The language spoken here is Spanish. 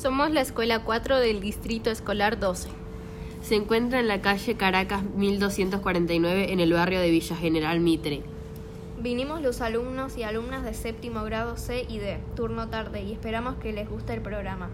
Somos la Escuela 4 del Distrito Escolar 12. Se encuentra en la calle Caracas 1249 en el barrio de Villa General Mitre. Vinimos los alumnos y alumnas de séptimo grado C y D, turno tarde, y esperamos que les guste el programa.